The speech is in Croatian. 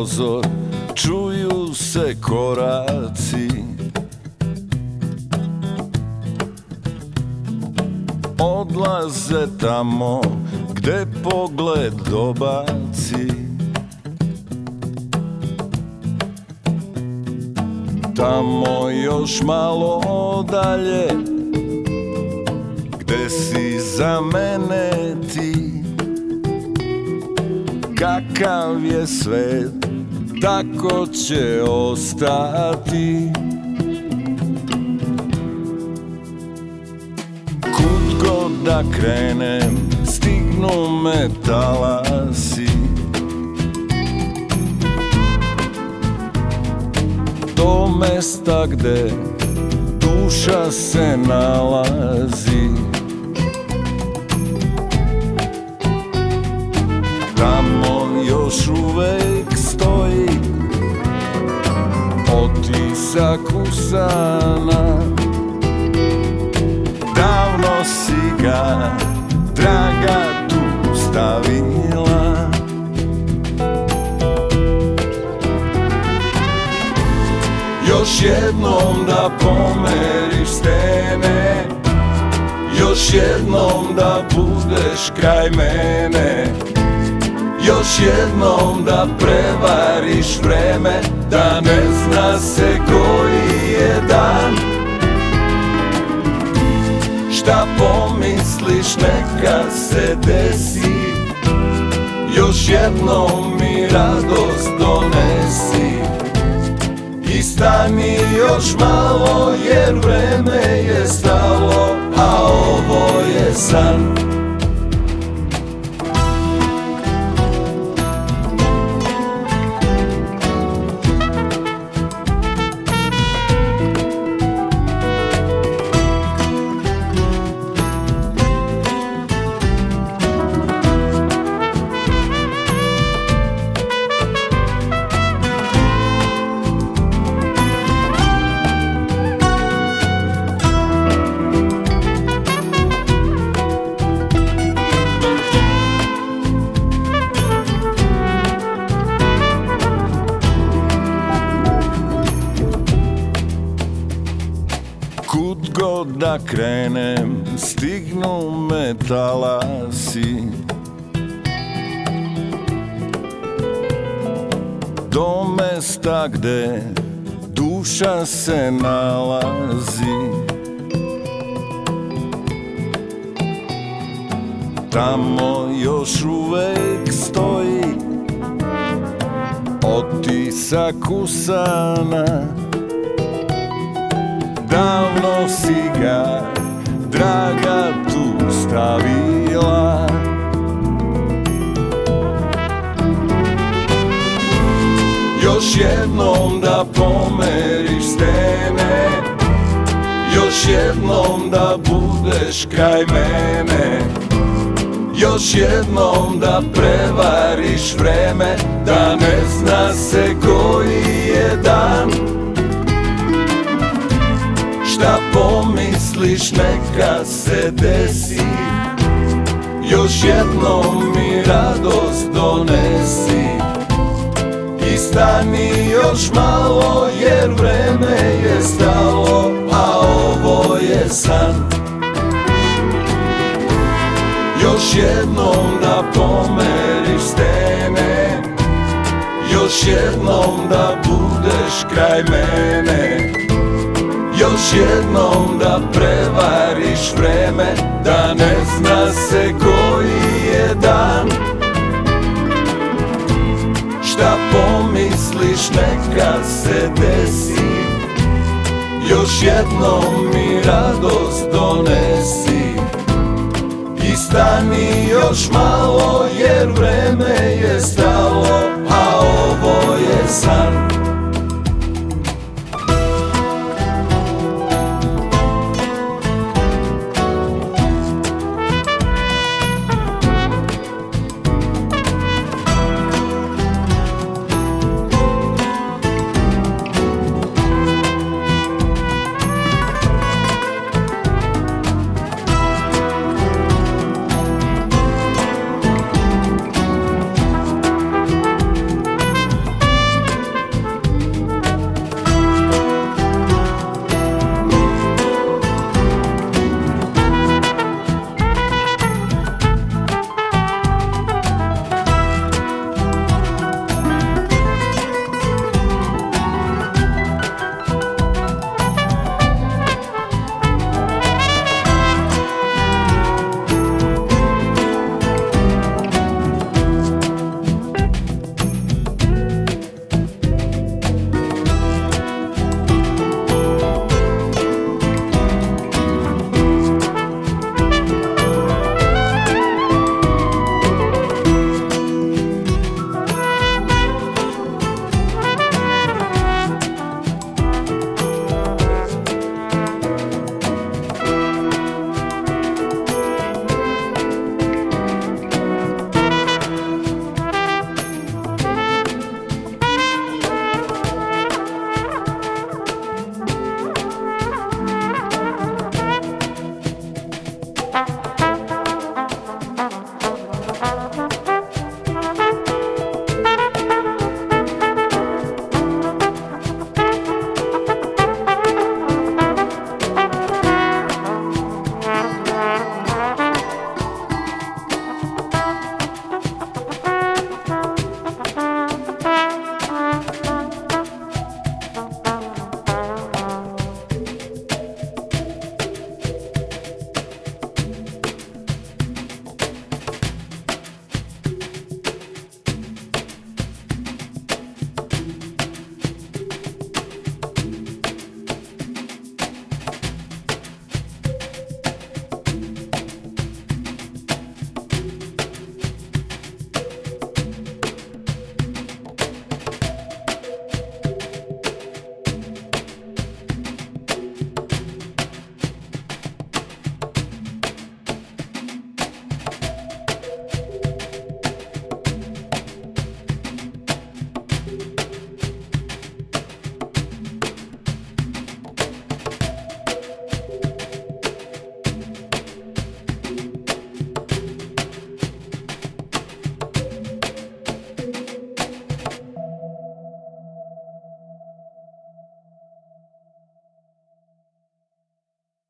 prozor Čuju se koraci. Odlaze tamo gde pogled dobaci. Tamo još malo dalje Gde si za mene ti. Kakav je svet Tako će ostati. Kud god da krenem Stignu me talasi. Do mesta gde duša se nalazi usana Davno si ga, draga, tu stavila. Još jednom da pomeriš stene Još jednom da budeš kraj mene Još jednom da prevariš vreme Da ne zna se koji je dan. Šta pomisliš neka se desi Još jednom mi radost donesi. I stani još malo jer vreme je stalo A ovo je san krenem, stignu me talasi. Do mesta gde duša se nalazi. Tamo još uvek stoji Otisak usana Davno si ga, draga, tu stavila. Još jednom da pomeriš stene Još jednom da budeš kraj mene Još jednom da prevariš vreme Da ne zna se koji pomisliš neka se desi. Još jednom mi radost donesi. I stani još malo jer vreme je stalo A ovo je san. Još jednom da pomeriš stene. Još jednom da budeš kraj mene još jednom da prevariš vreme Da ne zna se koji je dan. Šta pomisliš neka se desi. Još jednom mi radost donesi. I stani još malo jer vreme je stalo